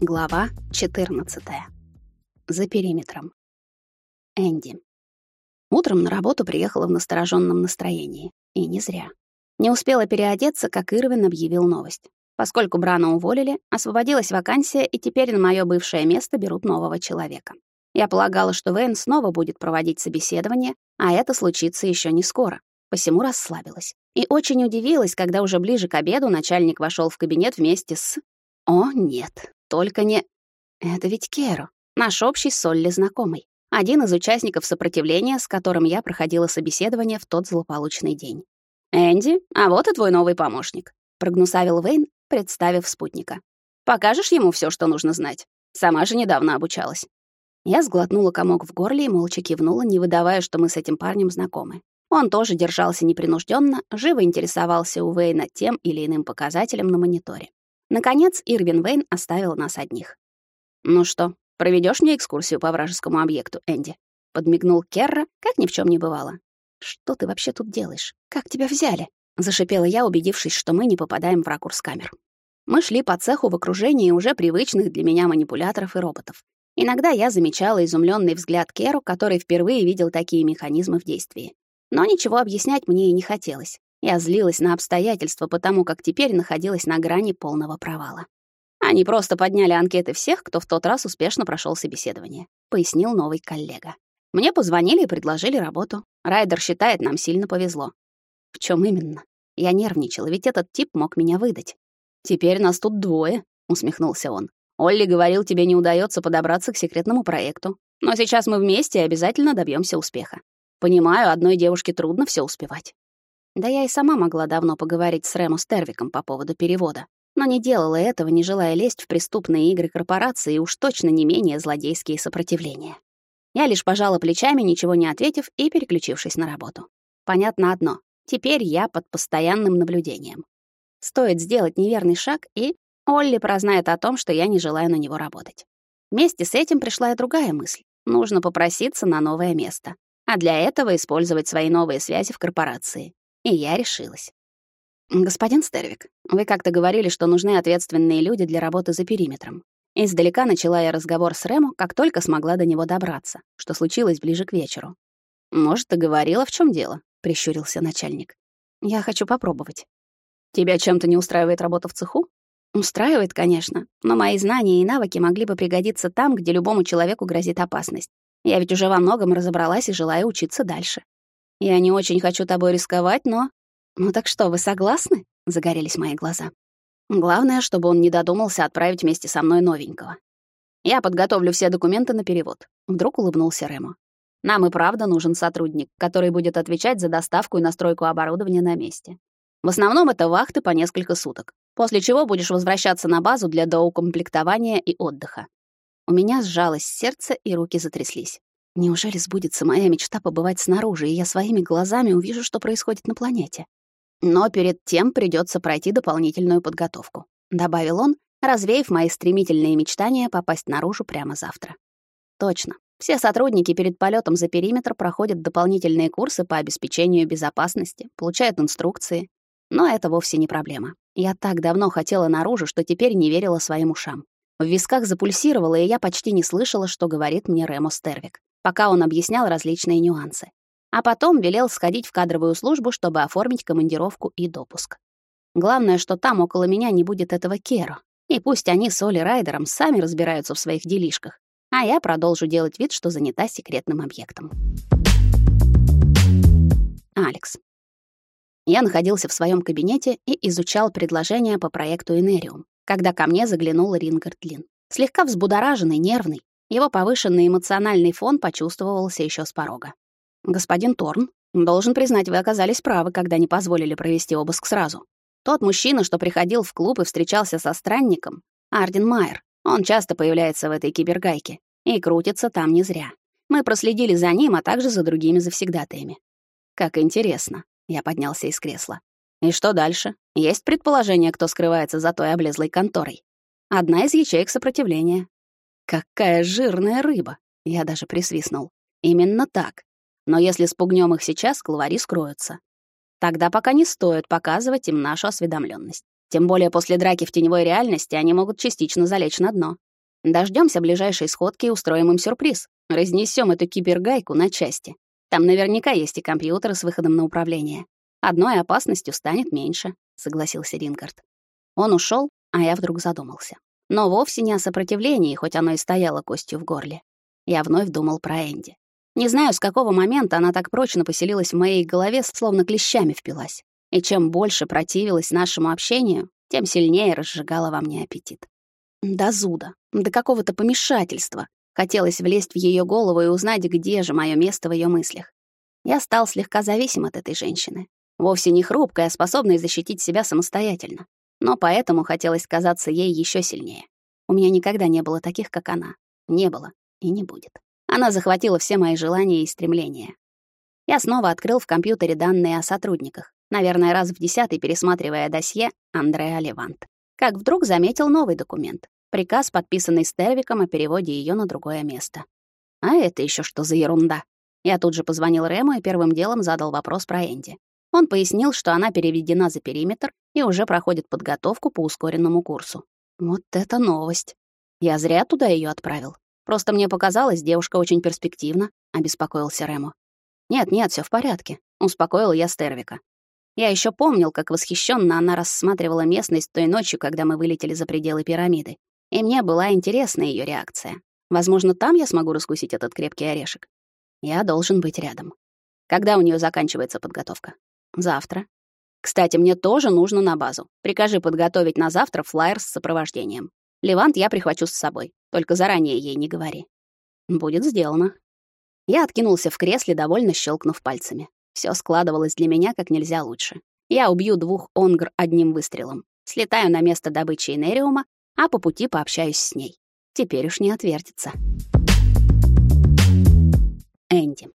Глава 14. За периметром. Энди. Утром на работу приехала в настороженном настроении. И не зря. Не успела переодеться, как Ирвин объявил новость. Поскольку Брана уволили, освободилась вакансия, и теперь на моё бывшее место берут нового человека. Я полагала, что Вейн снова будет проводить собеседование, а это случится ещё не скоро. Посему расслабилась. И очень удивилась, когда уже ближе к обеду начальник вошёл в кабинет вместе с... О, нет. Только не... Это ведь Керо, наш общий с Олли знакомый. Один из участников сопротивления, с которым я проходила собеседование в тот злополучный день. «Энди, а вот и твой новый помощник», — прогнусавил Вейн, представив спутника. «Покажешь ему все, что нужно знать? Сама же недавно обучалась». Я сглотнула комок в горле и молча кивнула, не выдавая, что мы с этим парнем знакомы. Он тоже держался непринужденно, живо интересовался у Вейна тем или иным показателем на мониторе. Наконец, Ирвин Вейн оставил нас одних. «Ну что, проведешь мне экскурсию по вражескому объекту, Энди?» Подмигнул Керра, как ни в чем не бывало. «Что ты вообще тут делаешь? Как тебя взяли?» Зашипела я, убедившись, что мы не попадаем в ракурс камер. Мы шли по цеху в окружении уже привычных для меня манипуляторов и роботов. Иногда я замечала изумленный взгляд Керу, который впервые видел такие механизмы в действии. Но ничего объяснять мне и не хотелось. Я злилась на обстоятельства, потому как теперь находилась на грани полного провала. Они просто подняли анкеты всех, кто в тот раз успешно прошел собеседование, пояснил новый коллега. Мне позвонили и предложили работу. Райдер считает, нам сильно повезло. В чем именно? Я нервничала, ведь этот тип мог меня выдать. Теперь нас тут двое, усмехнулся он. Олли говорил, тебе не удается подобраться к секретному проекту. Но сейчас мы вместе и обязательно добьемся успеха. Понимаю, одной девушке трудно все успевать. Да я и сама могла давно поговорить с Ремо Стервиком по поводу перевода, но не делала этого, не желая лезть в преступные игры корпорации и уж точно не менее злодейские сопротивления. Я лишь пожала плечами, ничего не ответив и переключившись на работу. Понятно одно. Теперь я под постоянным наблюдением. Стоит сделать неверный шаг, и Олли прознает о том, что я не желаю на него работать. Вместе с этим пришла и другая мысль. Нужно попроситься на новое место. А для этого использовать свои новые связи в корпорации. И я решилась. «Господин Стервик, вы как-то говорили, что нужны ответственные люди для работы за периметром. Издалека начала я разговор с Рему, как только смогла до него добраться, что случилось ближе к вечеру. «Может, ты говорила, в чем дело?» — прищурился начальник. «Я хочу попробовать». «Тебя чем-то не устраивает работа в цеху?» «Устраивает, конечно, но мои знания и навыки могли бы пригодиться там, где любому человеку грозит опасность. Я ведь уже во многом разобралась и желаю учиться дальше. Я не очень хочу тобой рисковать, но... Ну так что, вы согласны? Загорелись мои глаза. Главное, чтобы он не додумался отправить вместе со мной новенького. Я подготовлю все документы на перевод. Вдруг улыбнулся Ремо. Нам и правда нужен сотрудник, который будет отвечать за доставку и настройку оборудования на месте. В основном это вахты по несколько суток, после чего будешь возвращаться на базу для доукомплектования и отдыха. У меня сжалось сердце и руки затряслись. Неужели сбудется моя мечта побывать снаружи, и я своими глазами увижу, что происходит на планете? Но перед тем придется пройти дополнительную подготовку, добавил он, развеяв мои стремительные мечтания попасть наружу прямо завтра. Точно. Все сотрудники перед полетом за периметр проходят дополнительные курсы по обеспечению безопасности, получают инструкции. Но это вовсе не проблема. Я так давно хотела наружу, что теперь не верила своим ушам. В висках запульсировало, и я почти не слышала, что говорит мне Ремо Стервик пока он объяснял различные нюансы. А потом велел сходить в кадровую службу, чтобы оформить командировку и допуск. Главное, что там около меня не будет этого Керо. И пусть они с Оли Райдером сами разбираются в своих делишках, а я продолжу делать вид, что занята секретным объектом. Алекс. Я находился в своем кабинете и изучал предложения по проекту Энериум, когда ко мне заглянул Рингард Лин. Слегка взбудораженный, нервный, его повышенный эмоциональный фон почувствовался еще с порога. «Господин Торн, должен признать, вы оказались правы, когда не позволили провести обыск сразу. Тот мужчина, что приходил в клуб и встречался со странником, Арден Майер, он часто появляется в этой кибергайке и крутится там не зря. Мы проследили за ним, а также за другими завсегдатаями. Как интересно. Я поднялся из кресла. И что дальше? Есть предположение, кто скрывается за той облезлой конторой? Одна из ячеек сопротивления. Какая жирная рыба! Я даже присвистнул. Именно так. Но если спугнем их сейчас, клавари скроются. Тогда пока не стоит показывать им нашу осведомленность. Тем более после драки в теневой реальности они могут частично залечь на дно. Дождемся ближайшей сходки и устроим им сюрприз. Разнесем эту кибергайку на части. Там наверняка есть и компьютеры с выходом на управление. Одной опасностью станет меньше, согласился Рингард. Он ушел, а я вдруг задумался. Но вовсе не о сопротивлении, хоть оно и стояло костью в горле. Я вновь думал про Энди. Не знаю, с какого момента она так прочно поселилась в моей голове, словно клещами впилась. И чем больше противилась нашему общению, тем сильнее разжигала во мне аппетит. До зуда, до какого-то помешательства. Хотелось влезть в ее голову и узнать, где же мое место в ее мыслях. Я стал слегка зависим от этой женщины. Вовсе не хрупкая, а способная защитить себя самостоятельно. Но поэтому хотелось казаться ей еще сильнее. У меня никогда не было таких, как она. Не было и не будет. Она захватила все мои желания и стремления. Я снова открыл в компьютере данные о сотрудниках, наверное, раз в десятый пересматривая досье Андреа Левант. Как вдруг заметил новый документ. Приказ, подписанный Стервиком о переводе ее на другое место. А это еще что за ерунда? Я тут же позвонил Рему и первым делом задал вопрос про Энди. Он пояснил, что она переведена за периметр и уже проходит подготовку по ускоренному курсу. Вот это новость. Я зря туда ее отправил. Просто мне показалось, девушка очень перспективна, обеспокоился Рему. Нет, нет, все в порядке, успокоил я Стервика. Я еще помнил, как восхищенно она рассматривала местность той ночью, когда мы вылетели за пределы пирамиды. И мне была интересна ее реакция. Возможно, там я смогу раскусить этот крепкий орешек. Я должен быть рядом. Когда у нее заканчивается подготовка? Завтра. Кстати, мне тоже нужно на базу. Прикажи подготовить на завтра флаер с сопровождением. Левант я прихвачу с собой. Только заранее ей не говори. Будет сделано. Я откинулся в кресле, довольно щелкнув пальцами. Все складывалось для меня как нельзя лучше. Я убью двух онгр одним выстрелом. Слетаю на место добычи энериума, а по пути пообщаюсь с ней. Теперь уж не отвертится. Энди.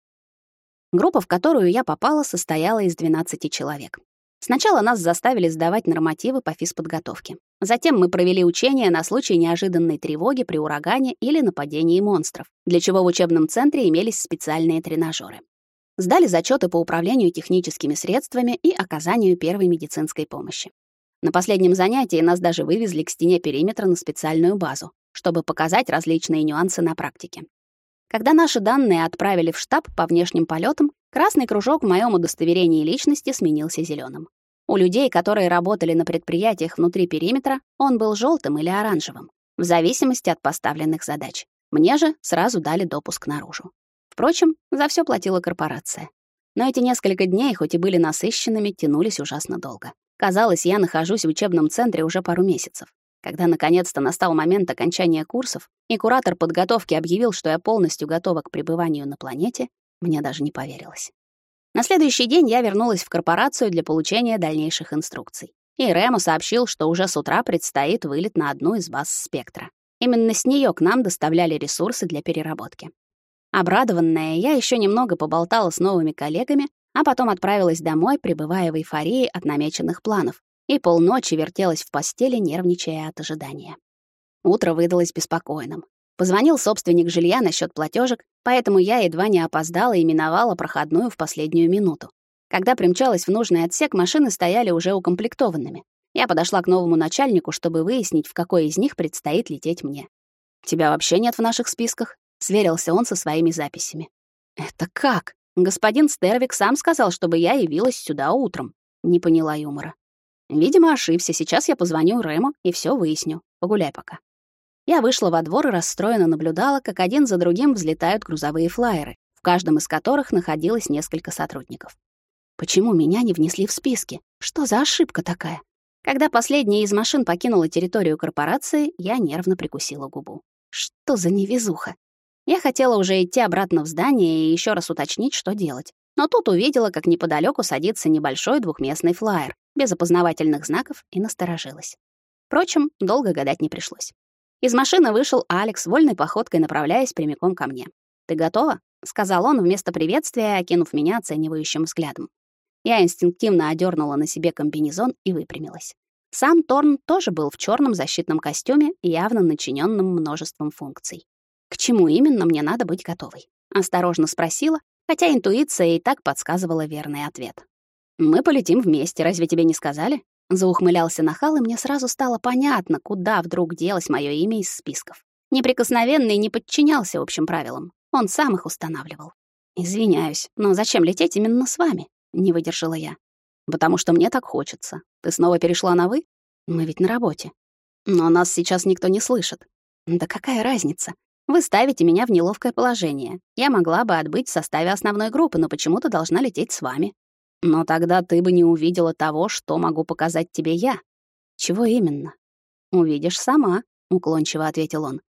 Группа, в которую я попала, состояла из 12 человек. Сначала нас заставили сдавать нормативы по физподготовке. Затем мы провели учения на случай неожиданной тревоги при урагане или нападении монстров, для чего в учебном центре имелись специальные тренажеры. Сдали зачеты по управлению техническими средствами и оказанию первой медицинской помощи. На последнем занятии нас даже вывезли к стене периметра на специальную базу, чтобы показать различные нюансы на практике. Когда наши данные отправили в штаб по внешним полетам, красный кружок в моем удостоверении личности сменился зеленым. У людей, которые работали на предприятиях внутри периметра, он был желтым или оранжевым, в зависимости от поставленных задач. Мне же сразу дали допуск наружу. Впрочем, за все платила корпорация. Но эти несколько дней, хоть и были насыщенными, тянулись ужасно долго. Казалось, я нахожусь в учебном центре уже пару месяцев. Когда наконец-то настал момент окончания курсов, и куратор подготовки объявил, что я полностью готова к пребыванию на планете, мне даже не поверилось. На следующий день я вернулась в корпорацию для получения дальнейших инструкций. И Ремо сообщил, что уже с утра предстоит вылет на одну из баз «Спектра». Именно с нее к нам доставляли ресурсы для переработки. Обрадованная, я еще немного поболтала с новыми коллегами, а потом отправилась домой, пребывая в эйфории от намеченных планов, и полночи вертелась в постели, нервничая от ожидания. Утро выдалось беспокойным. Позвонил собственник жилья насчет платежек, поэтому я едва не опоздала и миновала проходную в последнюю минуту. Когда примчалась в нужный отсек, машины стояли уже укомплектованными. Я подошла к новому начальнику, чтобы выяснить, в какой из них предстоит лететь мне. «Тебя вообще нет в наших списках?» — сверился он со своими записями. «Это как? Господин Стервик сам сказал, чтобы я явилась сюда утром». Не поняла юмора. Видимо, ошибся. Сейчас я позвоню Рэму и все выясню. Погуляй пока. Я вышла во двор и расстроенно наблюдала, как один за другим взлетают грузовые флайеры, в каждом из которых находилось несколько сотрудников. Почему меня не внесли в списки? Что за ошибка такая? Когда последняя из машин покинула территорию корпорации, я нервно прикусила губу. Что за невезуха? Я хотела уже идти обратно в здание и еще раз уточнить, что делать. Но тут увидела, как неподалеку садится небольшой двухместный флайер, без опознавательных знаков, и насторожилась. Впрочем, долго гадать не пришлось. Из машины вышел Алекс, вольной походкой направляясь прямиком ко мне. «Ты готова?» — сказал он вместо приветствия, окинув меня оценивающим взглядом. Я инстинктивно одернула на себе комбинезон и выпрямилась. Сам Торн тоже был в черном защитном костюме, явно начиненном множеством функций. К чему именно мне надо быть готовой? Осторожно спросила, хотя интуиция и так подсказывала верный ответ. «Мы полетим вместе, разве тебе не сказали?» Заухмылялся нахал, и мне сразу стало понятно, куда вдруг делось мое имя из списков. Неприкосновенный не подчинялся общим правилам. Он сам их устанавливал. «Извиняюсь, но зачем лететь именно с вами?» — не выдержала я. «Потому что мне так хочется. Ты снова перешла на «вы»? Мы ведь на работе. Но нас сейчас никто не слышит. Да какая разница? Вы ставите меня в неловкое положение. Я могла бы отбыть в составе основной группы, но почему-то должна лететь с вами. Но тогда ты бы не увидела того, что могу показать тебе я. Чего именно? Увидишь сама, уклончиво ответил он.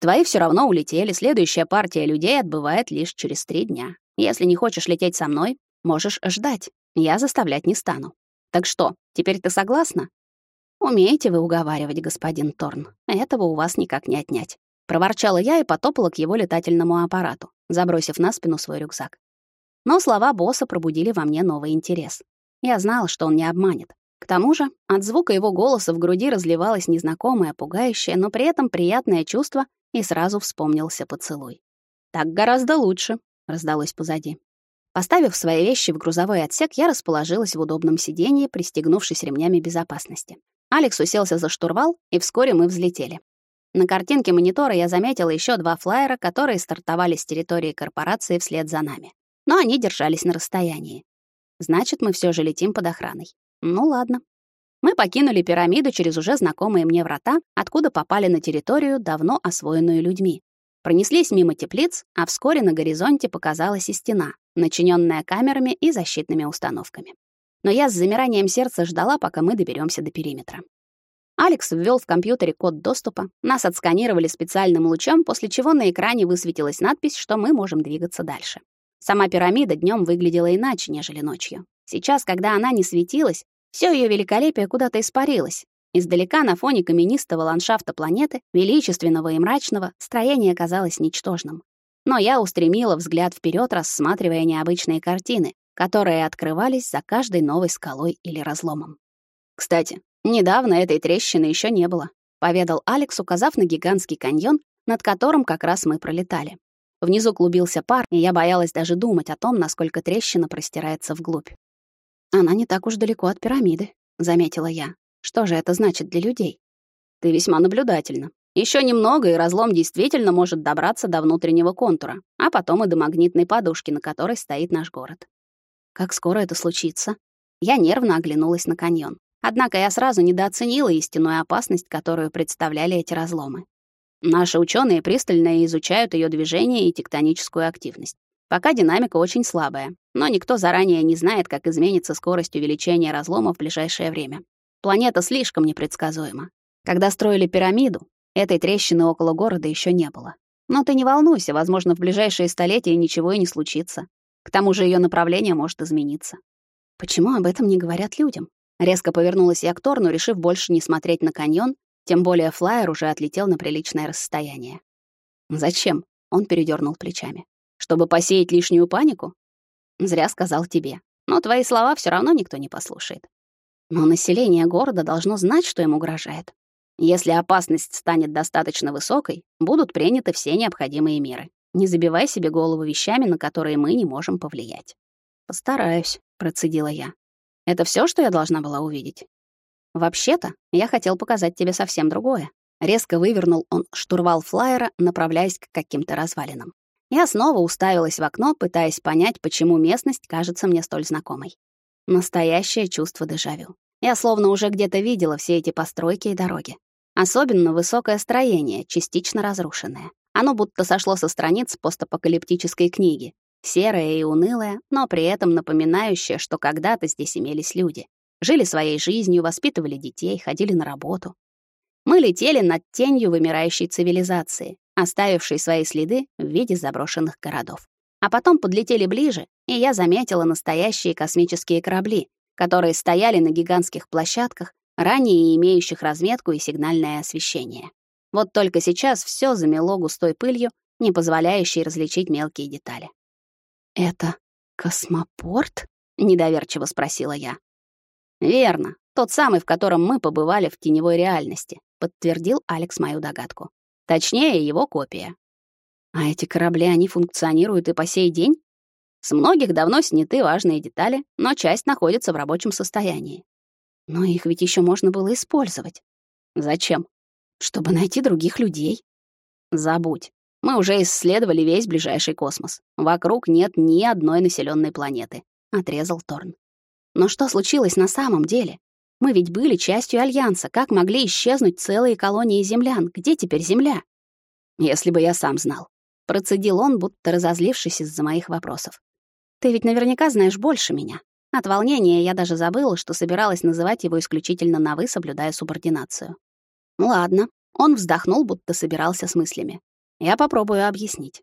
Твои все равно улетели, следующая партия людей отбывает лишь через три дня. Если не хочешь лететь со мной, можешь ждать. Я заставлять не стану. Так что, теперь ты согласна? Умеете вы уговаривать, господин Торн. Этого у вас никак не отнять. Проворчала я и потопала к его летательному аппарату, забросив на спину свой рюкзак. Но слова босса пробудили во мне новый интерес. Я знала, что он не обманет. К тому же, от звука его голоса в груди разливалось незнакомое, пугающее, но при этом приятное чувство и сразу вспомнился поцелуй. «Так гораздо лучше», — раздалось позади. Поставив свои вещи в грузовой отсек, я расположилась в удобном сиденье, пристегнувшись ремнями безопасности. Алекс уселся за штурвал, и вскоре мы взлетели. На картинке монитора я заметила еще два флайера, которые стартовали с территории корпорации вслед за нами. Но они держались на расстоянии. Значит, мы все же летим под охраной. Ну ладно. Мы покинули пирамиду через уже знакомые мне врата, откуда попали на территорию, давно освоенную людьми. Пронеслись мимо теплиц, а вскоре на горизонте показалась и стена, начиненная камерами и защитными установками. Но я с замиранием сердца ждала, пока мы доберемся до периметра. Алекс ввел в компьютере код доступа, нас отсканировали специальным лучом, после чего на экране высветилась надпись, что мы можем двигаться дальше. Сама пирамида днем выглядела иначе, нежели ночью. Сейчас, когда она не светилась, все ее великолепие куда-то испарилось. Издалека на фоне каменистого ландшафта планеты, величественного и мрачного, строение казалось ничтожным. Но я устремила взгляд вперед, рассматривая необычные картины, которые открывались за каждой новой скалой или разломом. Кстати, недавно этой трещины еще не было, поведал Алекс, указав на гигантский каньон, над которым как раз мы пролетали. Внизу клубился пар, и я боялась даже думать о том, насколько трещина простирается вглубь. Она не так уж далеко от пирамиды, заметила я. Что же это значит для людей? Ты весьма наблюдательна. Еще немного, и разлом действительно может добраться до внутреннего контура, а потом и до магнитной подушки, на которой стоит наш город. Как скоро это случится? Я нервно оглянулась на каньон. Однако я сразу недооценила истинную опасность, которую представляли эти разломы. Наши ученые пристально изучают ее движение и тектоническую активность. Пока динамика очень слабая, но никто заранее не знает, как изменится скорость увеличения разлома в ближайшее время. Планета слишком непредсказуема. Когда строили пирамиду, этой трещины около города еще не было. Но ты не волнуйся, возможно, в ближайшие столетия ничего и не случится. К тому же ее направление может измениться. Почему об этом не говорят людям? Резко повернулась я к Торну, решив больше не смотреть на каньон, тем более флайер уже отлетел на приличное расстояние. Зачем? Он передернул плечами. Чтобы посеять лишнюю панику? Зря сказал тебе. Но твои слова все равно никто не послушает. Но население города должно знать, что им угрожает. Если опасность станет достаточно высокой, будут приняты все необходимые меры. Не забивай себе голову вещами, на которые мы не можем повлиять. Постараюсь, процедила я. Это все, что я должна была увидеть? Вообще-то, я хотел показать тебе совсем другое. Резко вывернул он штурвал флайера, направляясь к каким-то развалинам. Я снова уставилась в окно, пытаясь понять, почему местность кажется мне столь знакомой. Настоящее чувство дежавю. Я словно уже где-то видела все эти постройки и дороги. Особенно высокое строение, частично разрушенное. Оно будто сошло со страниц постапокалиптической книги. Серое и унылое, но при этом напоминающее, что когда-то здесь имелись люди. Жили своей жизнью, воспитывали детей, ходили на работу. Мы летели над тенью вымирающей цивилизации, оставившей свои следы в виде заброшенных городов. А потом подлетели ближе, и я заметила настоящие космические корабли, которые стояли на гигантских площадках, ранее имеющих разметку и сигнальное освещение. Вот только сейчас все замело густой пылью, не позволяющей различить мелкие детали. «Это космопорт?» — недоверчиво спросила я. «Верно. Тот самый, в котором мы побывали в теневой реальности подтвердил Алекс мою догадку. Точнее, его копия. А эти корабли, они функционируют и по сей день? С многих давно сняты важные детали, но часть находится в рабочем состоянии. Но их ведь еще можно было использовать. Зачем? Чтобы найти других людей. Забудь. Мы уже исследовали весь ближайший космос. Вокруг нет ни одной населенной планеты, отрезал Торн. Но что случилось на самом деле? Мы ведь были частью альянса. Как могли исчезнуть целые колонии землян? Где теперь земля? Если бы я сам знал, процедил он, будто разозлившись из-за моих вопросов. Ты ведь наверняка знаешь больше меня. От волнения я даже забыла, что собиралась называть его исключительно на «вы», соблюдая субординацию. Ладно, он вздохнул, будто собирался с мыслями. Я попробую объяснить.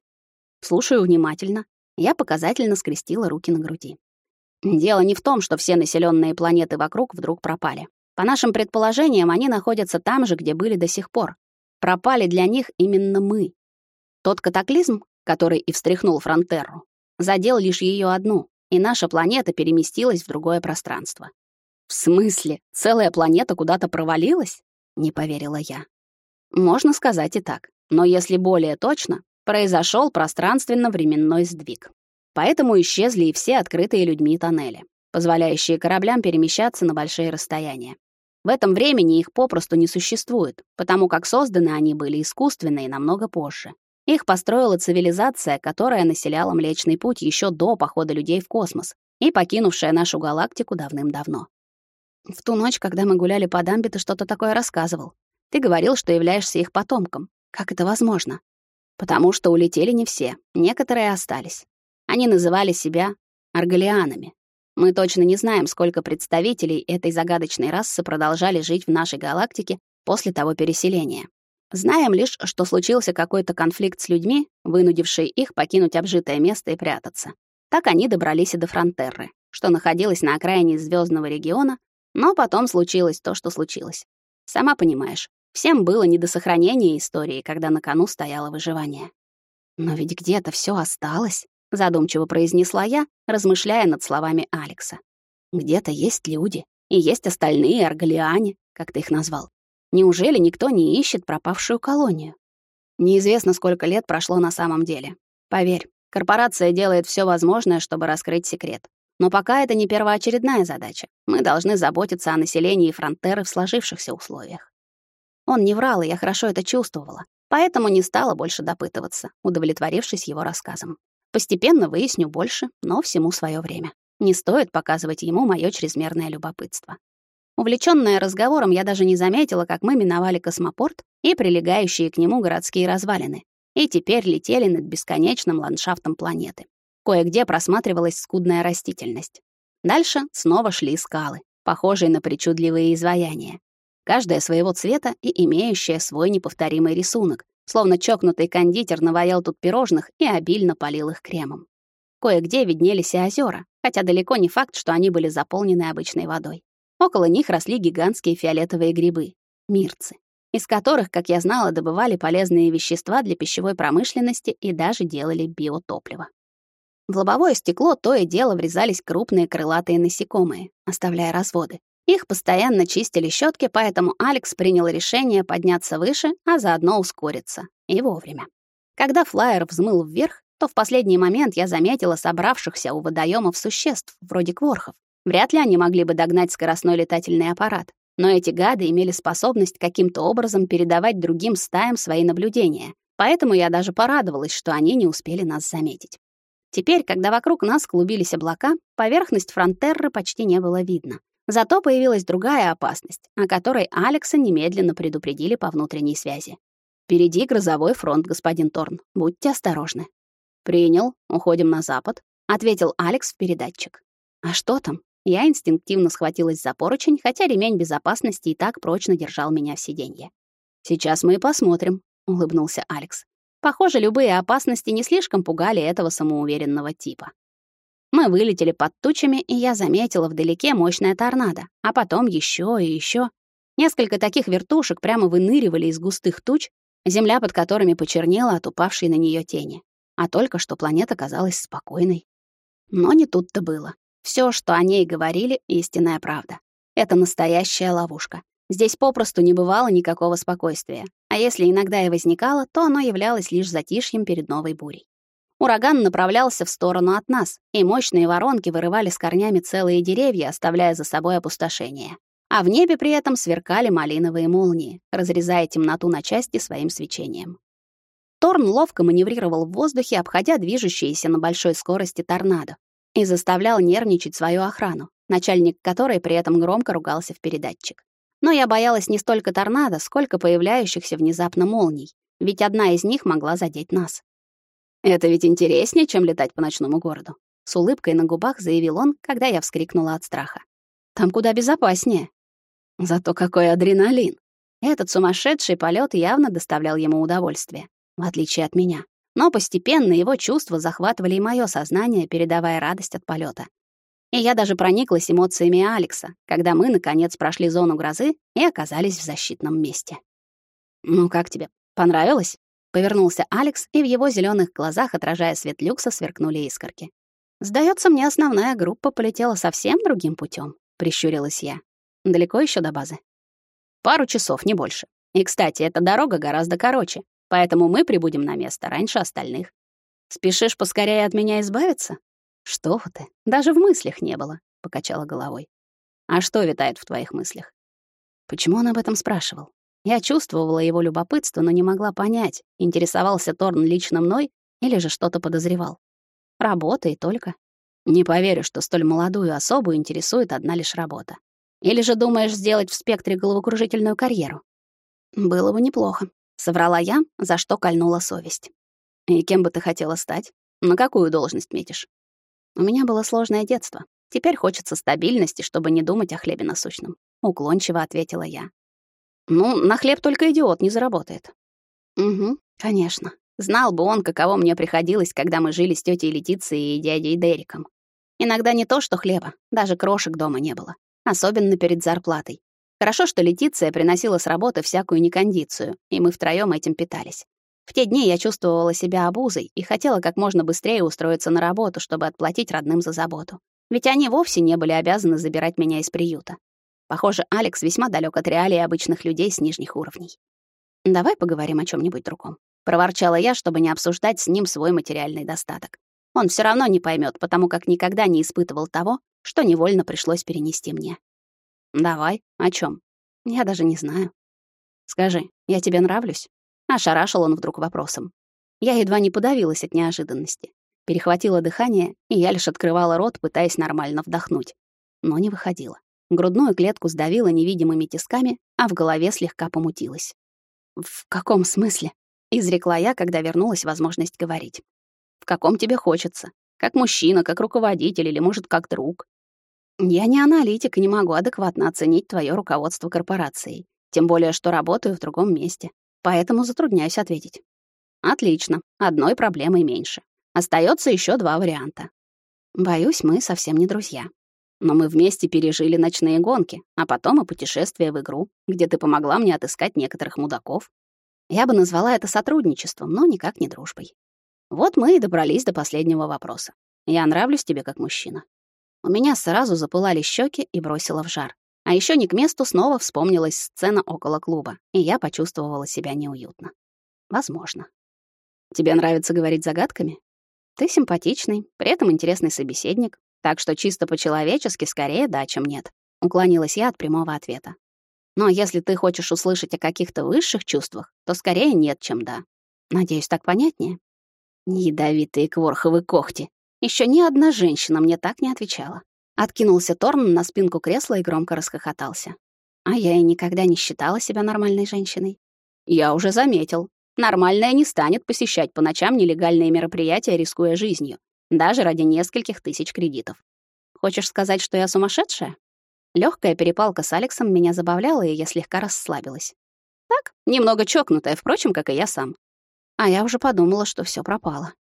Слушаю внимательно. Я показательно скрестила руки на груди. Дело не в том, что все населенные планеты вокруг вдруг пропали. По нашим предположениям, они находятся там же, где были до сих пор. Пропали для них именно мы. Тот катаклизм, который и встряхнул Фронтерру, задел лишь ее одну, и наша планета переместилась в другое пространство. «В смысле? Целая планета куда-то провалилась?» — не поверила я. Можно сказать и так, но если более точно, произошел пространственно-временной сдвиг. Поэтому исчезли и все открытые людьми тоннели, позволяющие кораблям перемещаться на большие расстояния. В этом времени их попросту не существует, потому как созданы они были искусственно и намного позже. Их построила цивилизация, которая населяла Млечный Путь еще до похода людей в космос и покинувшая нашу галактику давным-давно. В ту ночь, когда мы гуляли по дамбе, ты что-то такое рассказывал. Ты говорил, что являешься их потомком. Как это возможно? Потому что улетели не все, некоторые остались. Они называли себя арголианами. Мы точно не знаем, сколько представителей этой загадочной расы продолжали жить в нашей галактике после того переселения. Знаем лишь, что случился какой-то конфликт с людьми, вынудивший их покинуть обжитое место и прятаться. Так они добрались и до Фронтерры, что находилась на окраине звездного региона, но потом случилось то, что случилось. Сама понимаешь, всем было не до сохранения истории, когда на кону стояло выживание. Но ведь где-то все осталось, задумчиво произнесла я, размышляя над словами Алекса. Где-то есть люди, и есть остальные арголиане, как ты их назвал. Неужели никто не ищет пропавшую колонию? Неизвестно, сколько лет прошло на самом деле. Поверь, корпорация делает все возможное, чтобы раскрыть секрет. Но пока это не первоочередная задача. Мы должны заботиться о населении фронтеры в сложившихся условиях. Он не врал, и я хорошо это чувствовала, поэтому не стала больше допытываться, удовлетворившись его рассказом. Постепенно выясню больше, но всему свое время. Не стоит показывать ему моё чрезмерное любопытство. Увлечённая разговором, я даже не заметила, как мы миновали космопорт и прилегающие к нему городские развалины, и теперь летели над бесконечным ландшафтом планеты. Кое-где просматривалась скудная растительность. Дальше снова шли скалы, похожие на причудливые изваяния. Каждая своего цвета и имеющая свой неповторимый рисунок, словно чокнутый кондитер наваял тут пирожных и обильно полил их кремом. Кое-где виднелись и озера, хотя далеко не факт, что они были заполнены обычной водой. Около них росли гигантские фиолетовые грибы — мирцы, из которых, как я знала, добывали полезные вещества для пищевой промышленности и даже делали биотопливо. В лобовое стекло то и дело врезались крупные крылатые насекомые, оставляя разводы. Их постоянно чистили щетки, поэтому Алекс принял решение подняться выше, а заодно ускориться. И вовремя. Когда флайер взмыл вверх, то в последний момент я заметила собравшихся у водоемов существ, вроде кворхов. Вряд ли они могли бы догнать скоростной летательный аппарат, но эти гады имели способность каким-то образом передавать другим стаям свои наблюдения, поэтому я даже порадовалась, что они не успели нас заметить. Теперь, когда вокруг нас клубились облака, поверхность Фронтерры почти не было видно. Зато появилась другая опасность, о которой Алекса немедленно предупредили по внутренней связи. «Впереди грозовой фронт, господин Торн. Будьте осторожны». «Принял. Уходим на запад», — ответил Алекс в передатчик. «А что там?» Я инстинктивно схватилась за поручень, хотя ремень безопасности и так прочно держал меня в сиденье. «Сейчас мы и посмотрим», — улыбнулся Алекс. Похоже, любые опасности не слишком пугали этого самоуверенного типа. Мы вылетели под тучами, и я заметила вдалеке мощное торнадо, а потом еще и еще. Несколько таких вертушек прямо выныривали из густых туч, земля под которыми почернела от упавшей на нее тени. А только что планета казалась спокойной. Но не тут-то было. Все, что о ней говорили, истинная правда. Это настоящая ловушка. Здесь попросту не бывало никакого спокойствия. А если иногда и возникало, то оно являлось лишь затишьем перед новой бурей. Ураган направлялся в сторону от нас, и мощные воронки вырывали с корнями целые деревья, оставляя за собой опустошение. А в небе при этом сверкали малиновые молнии, разрезая темноту на части своим свечением. Торн ловко маневрировал в воздухе, обходя движущиеся на большой скорости торнадо, и заставлял нервничать свою охрану, начальник которой при этом громко ругался в передатчик. Но я боялась не столько торнадо, сколько появляющихся внезапно молний, ведь одна из них могла задеть нас. «Это ведь интереснее, чем летать по ночному городу», — с улыбкой на губах заявил он, когда я вскрикнула от страха. «Там куда безопаснее». Зато какой адреналин! Этот сумасшедший полет явно доставлял ему удовольствие в отличие от меня. Но постепенно его чувства захватывали и моё сознание, передавая радость от полёта. И я даже прониклась эмоциями Алекса, когда мы, наконец, прошли зону грозы и оказались в защитном месте. «Ну как тебе? Понравилось?» Повернулся Алекс, и в его зелёных глазах, отражая свет люкса, сверкнули искорки. «Сдаётся мне, основная группа полетела совсем другим путём», — прищурилась я. «Далеко ещё до базы?» «Пару часов, не больше. И, кстати, эта дорога гораздо короче поэтому мы прибудем на место раньше остальных. Спешишь поскорее от меня избавиться? Что ты, даже в мыслях не было, покачала головой. А что витает в твоих мыслях? Почему он об этом спрашивал? Я чувствовала его любопытство, но не могла понять, интересовался Торн лично мной или же что-то подозревал. Работа и только. Не поверю, что столь молодую особу интересует одна лишь работа. Или же думаешь сделать в спектре головокружительную карьеру? Было бы неплохо, Соврала я, за что кольнула совесть. «И кем бы ты хотела стать? На какую должность метишь?» «У меня было сложное детство. Теперь хочется стабильности, чтобы не думать о хлебе насущном», — уклончиво ответила я. «Ну, на хлеб только идиот не заработает». «Угу, конечно. Знал бы он, каково мне приходилось, когда мы жили с тетей Летицией и дядей Дериком. Иногда не то, что хлеба, даже крошек дома не было. Особенно перед зарплатой. Хорошо, что Летиция приносила с работы всякую некондицию, и мы втроём этим питались. В те дни я чувствовала себя обузой и хотела как можно быстрее устроиться на работу, чтобы отплатить родным за заботу. Ведь они вовсе не были обязаны забирать меня из приюта. Похоже, Алекс весьма далек от реалий обычных людей с нижних уровней. «Давай поговорим о чем нибудь другом», — проворчала я, чтобы не обсуждать с ним свой материальный достаток. Он все равно не поймет, потому как никогда не испытывал того, что невольно пришлось перенести мне. Давай, о чем? Я даже не знаю. Скажи, я тебе нравлюсь? Ошарашил он вдруг вопросом. Я едва не подавилась от неожиданности. Перехватила дыхание, и я лишь открывала рот, пытаясь нормально вдохнуть. Но не выходило. Грудную клетку сдавило невидимыми тисками, а в голове слегка помутилось. «В каком смысле?» — изрекла я, когда вернулась возможность говорить. «В каком тебе хочется? Как мужчина, как руководитель или, может, как друг?» Я не аналитик и не могу адекватно оценить твое руководство корпорацией, тем более что работаю в другом месте, поэтому затрудняюсь ответить. Отлично, одной проблемой меньше. Остается еще два варианта. Боюсь, мы совсем не друзья. Но мы вместе пережили ночные гонки, а потом и путешествие в игру, где ты помогла мне отыскать некоторых мудаков. Я бы назвала это сотрудничеством, но никак не дружбой. Вот мы и добрались до последнего вопроса. Я нравлюсь тебе как мужчина. У меня сразу запылали щеки и бросило в жар. А еще не к месту снова вспомнилась сцена около клуба, и я почувствовала себя неуютно. Возможно. Тебе нравится говорить загадками? Ты симпатичный, при этом интересный собеседник, так что чисто по-человечески скорее да, чем нет. Уклонилась я от прямого ответа. Но если ты хочешь услышать о каких-то высших чувствах, то скорее нет, чем да. Надеюсь, так понятнее? Ядовитые кворховы когти. Еще ни одна женщина мне так не отвечала. Откинулся Торн на спинку кресла и громко расхохотался. А я и никогда не считала себя нормальной женщиной. Я уже заметил. Нормальная не станет посещать по ночам нелегальные мероприятия, рискуя жизнью, даже ради нескольких тысяч кредитов. Хочешь сказать, что я сумасшедшая? Легкая перепалка с Алексом меня забавляла, и я слегка расслабилась. Так, немного чокнутая, впрочем, как и я сам. А я уже подумала, что все пропало.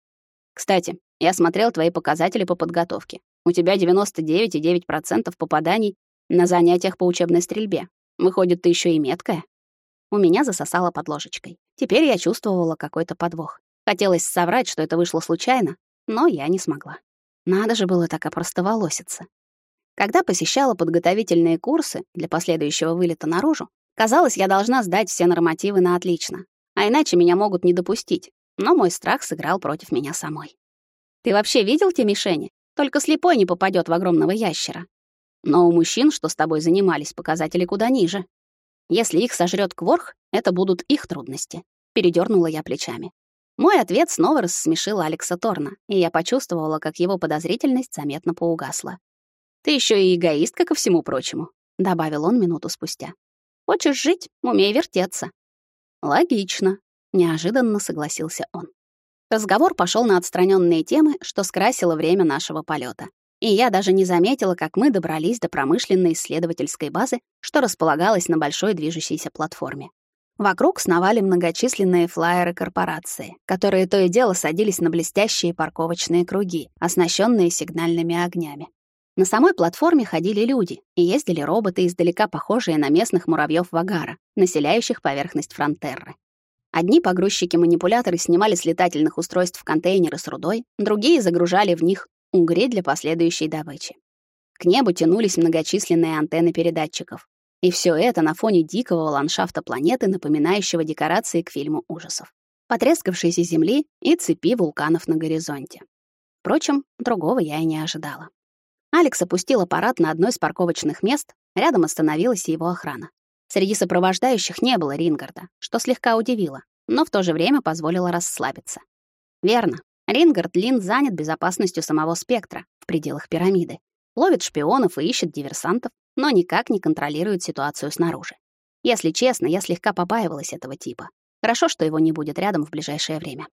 Кстати, я смотрел твои показатели по подготовке. У тебя 99,9% попаданий на занятиях по учебной стрельбе. Выходит, ты еще и меткая. У меня засосало под ложечкой. Теперь я чувствовала какой-то подвох. Хотелось соврать, что это вышло случайно, но я не смогла. Надо же было так опростоволоситься. Когда посещала подготовительные курсы для последующего вылета наружу, казалось, я должна сдать все нормативы на отлично, а иначе меня могут не допустить. Но мой страх сыграл против меня самой. Ты вообще видел те мишени? Только слепой не попадет в огромного ящера. Но у мужчин, что с тобой занимались, показатели куда ниже. Если их сожрет кворх, это будут их трудности. Передернула я плечами. Мой ответ снова рассмешил Алекса Торна, и я почувствовала, как его подозрительность заметно поугасла. «Ты еще и эгоистка ко всему прочему», — добавил он минуту спустя. «Хочешь жить? Умей вертеться». «Логично», — неожиданно согласился он. Разговор пошел на отстраненные темы, что скрасило время нашего полета. И я даже не заметила, как мы добрались до промышленной исследовательской базы, что располагалась на большой движущейся платформе. Вокруг сновали многочисленные флайеры корпорации, которые то и дело садились на блестящие парковочные круги, оснащенные сигнальными огнями. На самой платформе ходили люди, и ездили роботы, издалека похожие на местных муравьёв Вагара, населяющих поверхность Фронтерры. Одни погрузчики-манипуляторы снимали с летательных устройств контейнеры с рудой, другие загружали в них угри для последующей добычи. К небу тянулись многочисленные антенны передатчиков. И все это на фоне дикого ландшафта планеты, напоминающего декорации к фильму ужасов. Потрескавшейся земли и цепи вулканов на горизонте. Впрочем, другого я и не ожидала. Алекс опустил аппарат на одно из парковочных мест, рядом остановилась его охрана. Среди сопровождающих не было Рингарда, что слегка удивило, но в то же время позволило расслабиться. Верно, Рингард Лин занят безопасностью самого спектра в пределах пирамиды, ловит шпионов и ищет диверсантов, но никак не контролирует ситуацию снаружи. Если честно, я слегка побаивалась этого типа. Хорошо, что его не будет рядом в ближайшее время.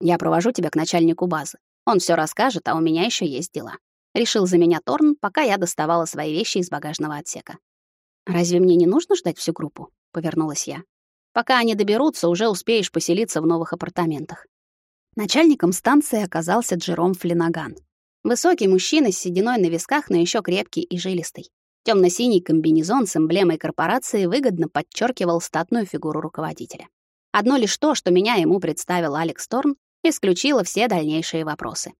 Я провожу тебя к начальнику базы. Он все расскажет, а у меня еще есть дела. Решил за меня Торн, пока я доставала свои вещи из багажного отсека. Разве мне не нужно ждать всю группу? повернулась я. Пока они доберутся, уже успеешь поселиться в новых апартаментах. Начальником станции оказался Джером Флинаган. Высокий мужчина с сединой на висках, но еще крепкий и жилистый. Темно-синий комбинезон с эмблемой корпорации выгодно подчеркивал статную фигуру руководителя. Одно лишь то, что меня ему представил Алекс Торн, исключило все дальнейшие вопросы.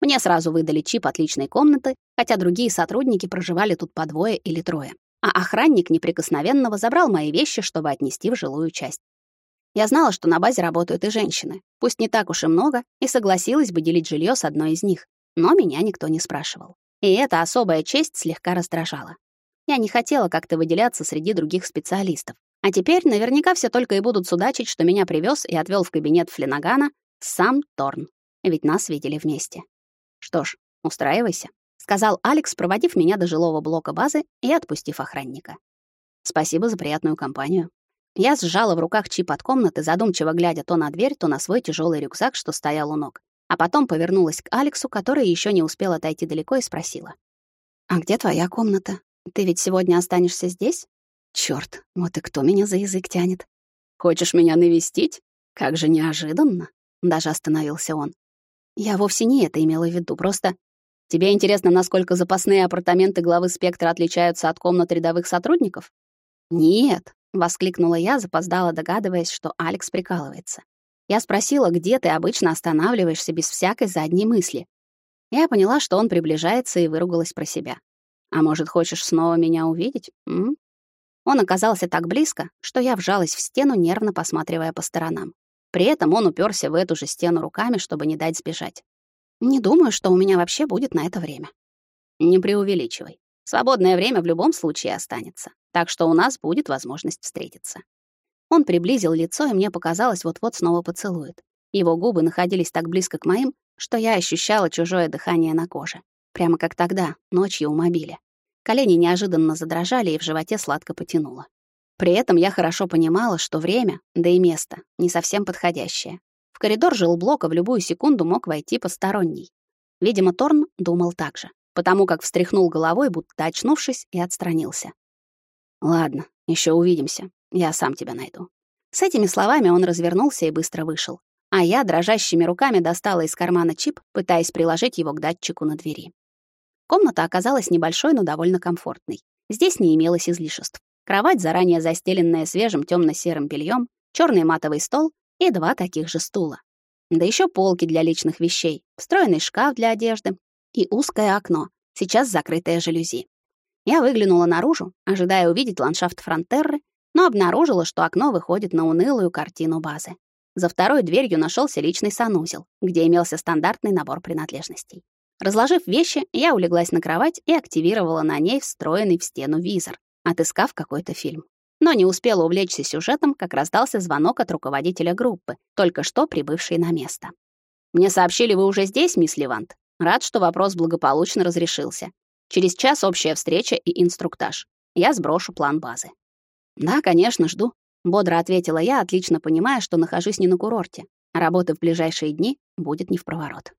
Мне сразу выдали чип отличной комнаты, хотя другие сотрудники проживали тут по двое или трое. А охранник неприкосновенного забрал мои вещи, чтобы отнести в жилую часть. Я знала, что на базе работают и женщины, пусть не так уж и много, и согласилась бы делить жилье с одной из них, но меня никто не спрашивал. И эта особая честь слегка раздражала. Я не хотела как-то выделяться среди других специалистов. А теперь наверняка все только и будут судачить, что меня привез и отвел в кабинет Флинагана сам Торн. Ведь нас видели вместе. Что ж, устраивайся, сказал Алекс, проводив меня до жилого блока базы и отпустив охранника. Спасибо за приятную компанию. Я сжала в руках чип от комнаты, задумчиво глядя то на дверь, то на свой тяжелый рюкзак, что стоял у ног. А потом повернулась к Алексу, который еще не успел отойти далеко, и спросила: "А где твоя комната? Ты ведь сегодня останешься здесь? Чёрт, вот и кто меня за язык тянет? Хочешь меня навестить? Как же неожиданно. Даже остановился он. Я вовсе не это имела в виду, просто Тебе интересно, насколько запасные апартаменты главы Спектра отличаются от комнат рядовых сотрудников? Нет, воскликнула я, запоздала, догадываясь, что Алекс прикалывается. Я спросила, где ты обычно останавливаешься без всякой задней мысли. Я поняла, что он приближается, и выругалась про себя. А может, хочешь снова меня увидеть? М? Он оказался так близко, что я вжалась в стену, нервно посматривая по сторонам. При этом он уперся в эту же стену руками, чтобы не дать сбежать. Не думаю, что у меня вообще будет на это время. Не преувеличивай. Свободное время в любом случае останется, так что у нас будет возможность встретиться. Он приблизил лицо, и мне показалось, вот-вот снова поцелует. Его губы находились так близко к моим, что я ощущала чужое дыхание на коже. Прямо как тогда, ночью у мобиля. Колени неожиданно задрожали и в животе сладко потянуло. При этом я хорошо понимала, что время, да и место, не совсем подходящее. В коридор жилблока в любую секунду мог войти посторонний. Видимо, Торн думал так же, потому как встряхнул головой, будто очнувшись, и отстранился. «Ладно, еще увидимся. Я сам тебя найду». С этими словами он развернулся и быстро вышел. А я дрожащими руками достала из кармана чип, пытаясь приложить его к датчику на двери. Комната оказалась небольшой, но довольно комфортной. Здесь не имелось излишеств. Кровать, заранее застеленная свежим темно-серым бельем, черный матовый стол и два таких же стула. Да еще полки для личных вещей, встроенный шкаф для одежды и узкое окно, сейчас закрытое жалюзи. Я выглянула наружу, ожидая увидеть ландшафт Фронтерры, но обнаружила, что окно выходит на унылую картину базы. За второй дверью нашелся личный санузел, где имелся стандартный набор принадлежностей. Разложив вещи, я улеглась на кровать и активировала на ней встроенный в стену визор, отыскав какой-то фильм. но не успела увлечься сюжетом, как раздался звонок от руководителя группы, только что прибывшей на место. «Мне сообщили, вы уже здесь, мисс Левант. Рад, что вопрос благополучно разрешился. Через час общая встреча и инструктаж. Я сброшу план базы». «Да, конечно, жду», — бодро ответила я, отлично понимая, что нахожусь не на курорте. Работы в ближайшие дни будет не в проворот.